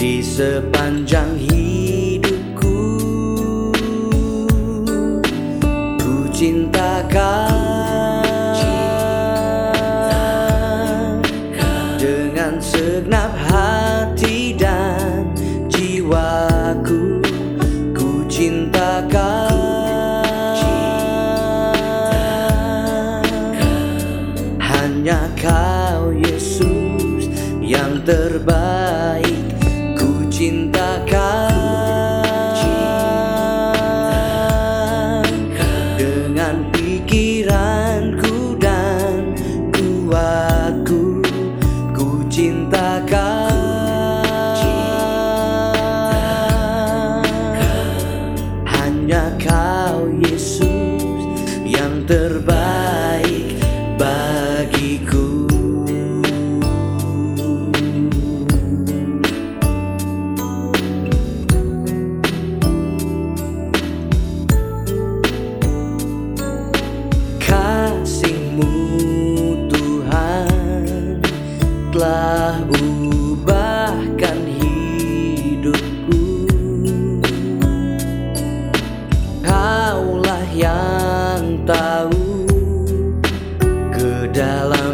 di sepanjang hidupku. Ku cintakan dengan segenap hati dan jiwaku. Ku cintakan. Hanya kau Yesus yang terbaik ku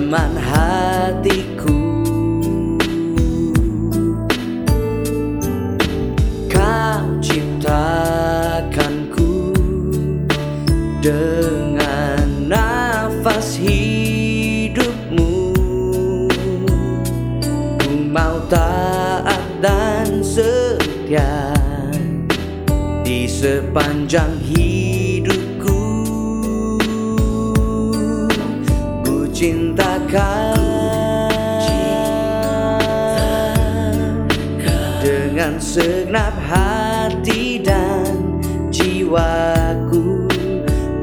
kedalaman hatiku. Kau ciptakanku dengan nafas hidupmu. Ku mau taat dan setia di sepanjang hidupku cintakan dengan segenap hati dan jiwaku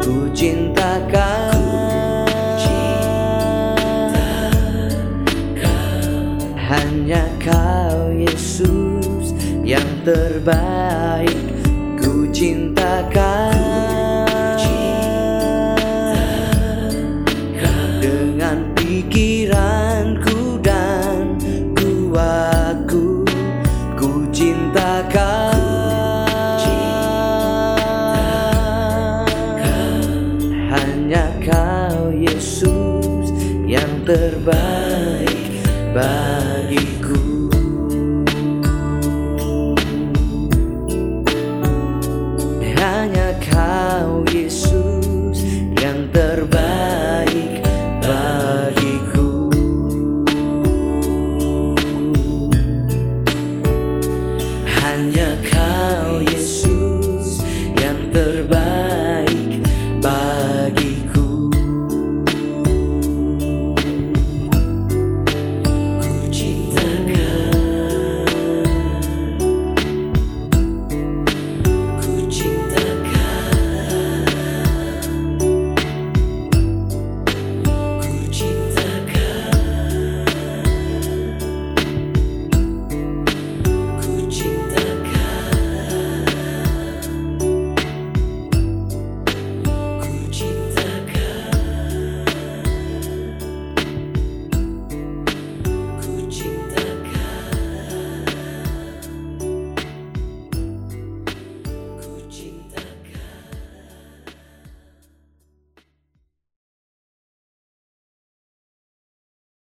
ku cintakan. Hanya kau Yesus yang terbaik ku cintakan hanya kau Yesus yang terbaik Tanya